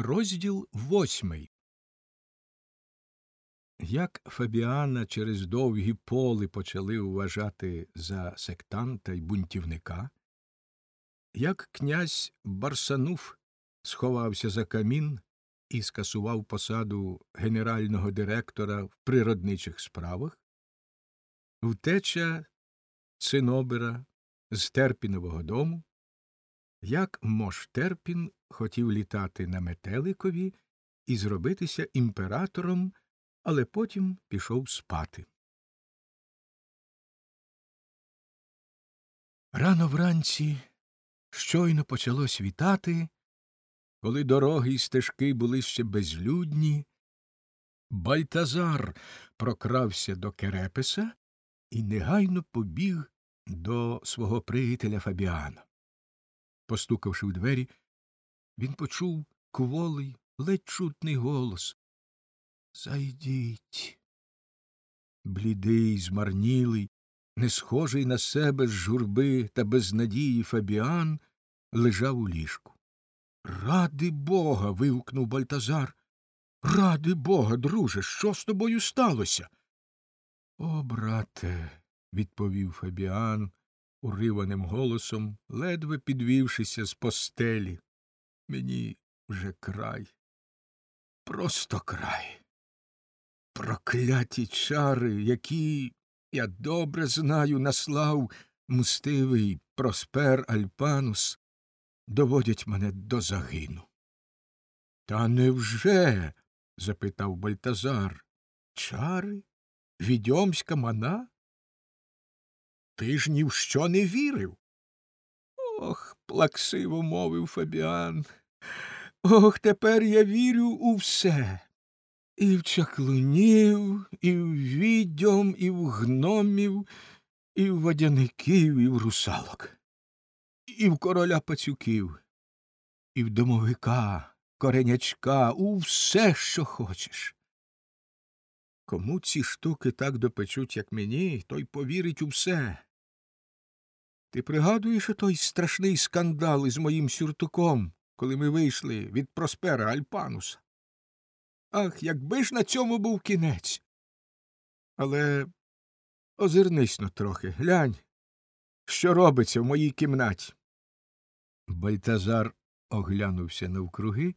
Розділ восьмий. Як Фабіана через довгі поли почали вважати за сектанта й бунтівника, як князь Барсанув сховався за камін і скасував посаду генерального директора в природничих справах, втеча Цинобера з Терпінового дому, як Мош Терпін хотів літати на метеликові і зробитися імператором, але потім пішов спати. Рано вранці щойно почало світати, коли дороги й стежки були ще безлюдні, Бальтазар прокрався до Керепеса і негайно побіг до свого приятеля Фабіана. Постукавши в двері, він почув кволий, ледь чутний голос Зайдіть. Блідий, змарнілий, не схожий на себе з журби та безнадії Фабіан лежав у ліжку. Ради бога. вигукнув Бальтазар. Ради бога, друже, що з тобою сталося? О, брате, відповів Фабіан уриваним голосом, ледве підвівшися з постелі. Мені вже край. Просто край. Прокляті чари, які, я добре знаю, наслав мстивий проспер Альпанус, доводять мене до загину. Та невже? запитав Бальтазар. Чари? Відьомська мана? Ти ж ні в що не вірив. Ох, плаксиво мовив Фабіан. Ох, тепер я вірю у все. І в чаклунів, і в відьом, і в гномів, і в водяників, і в русалок, і в короля пацюків, і в домовика, коренячка, у все, що хочеш. Кому ці штуки так допечуть, як мені, той повірить у все. Ти пригадуєш той страшний скандал із моїм сюртуком, коли ми вийшли від Проспера Альпануса? Ах, якби ж на цьому був кінець. Але озирнись но трохи, глянь, що робиться в моїй кімнаті. Бальтазар оглянувся навкруги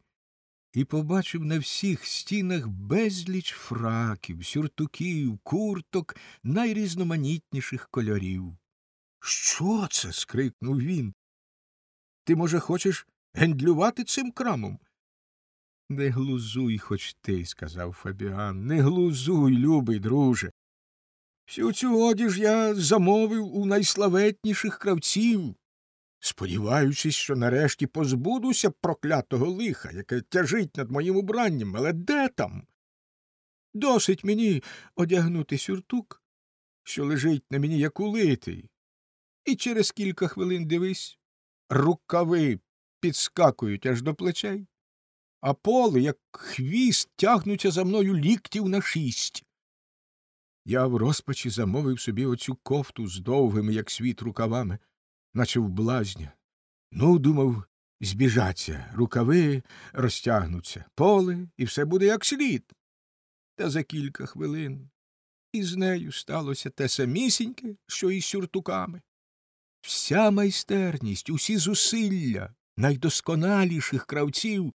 і побачив на всіх стінах безліч фраків, сюртуків, курток найрізноманітніших кольорів. Що це? скрикнув він. Ти, може, хочеш гендлювати цим крамом? Не глузуй хоч ти, сказав Фабіан, не глузуй, любий друже. Всю цю одіж я замовив у найславетніших кравців, сподіваючись, що нарешті позбудуся проклятого лиха, яке тяжить над моїм убранням, але де там? Досить мені одягнути сюртук, що лежить на мені як улитий, і через кілька хвилин дивись, рукави підскакують аж до плечей, а поле, як хвіст, тягнуться за мною ліктів на шість. Я в розпачі замовив собі оцю кофту з довгими, як світ, рукавами, наче в блазня. Ну, думав, збіжаться, рукави розтягнуться, поле, і все буде як слід. Та за кілька хвилин із нею сталося те самісіньке, що і з сюртуками. Вся майстерність, усі зусилля найдосконаліших кравців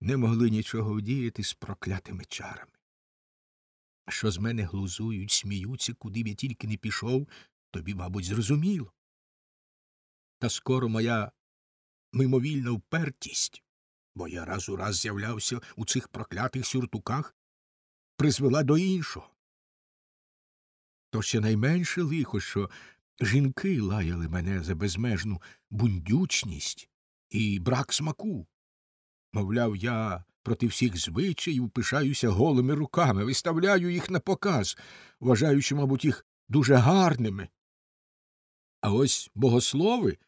не могли нічого вдіяти з проклятими чарами. Що з мене глузують, сміються, куди б я тільки не пішов, тобі, мабуть, зрозуміло. Та скоро моя мимовільна впертість, бо я раз у раз з'являвся у цих проклятих сюртуках, призвела до іншого. То ще найменше лихо, що жінки лаяли мене за безмежну бундючність і брак смаку. Мовляв, я проти всіх звичаїв пишаюся голими руками, виставляю їх на показ, вважаючи, мабуть, їх дуже гарними. А ось богослови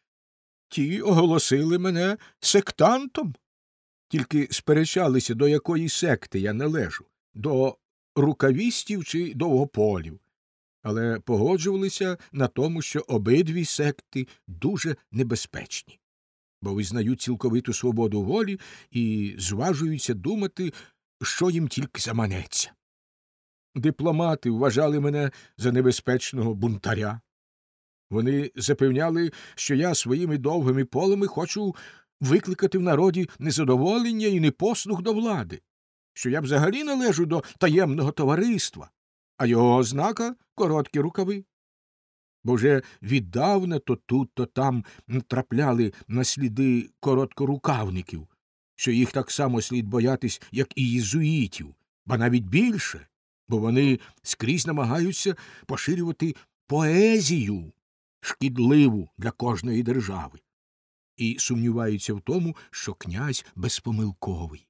ті оголосили мене сектантом, тільки сперечалися, до якої секти я належу, до рукавістів чи довгополів, але погоджувалися на тому, що обидві секти дуже небезпечні. бо визнають цілковиту свободу волі і зважуються думати, що їм тільки заманеться. Дипломати вважали мене за небезпечного бунтаря. Вони запевняли, що я своїми довгими полами хочу викликати в народі незадоволення і непослух до влади, що я взагалі належу до таємного товариства, а його ознака короткі рукави. Бо вже віддавна то тут, то там трапляли на сліди короткорукавників, що їх так само слід боятись, як і єзуїтів, ба навіть більше, бо вони скрізь намагаються поширювати поезію, шкідливу для кожної держави, і сумніваються в тому, що князь безпомилковий.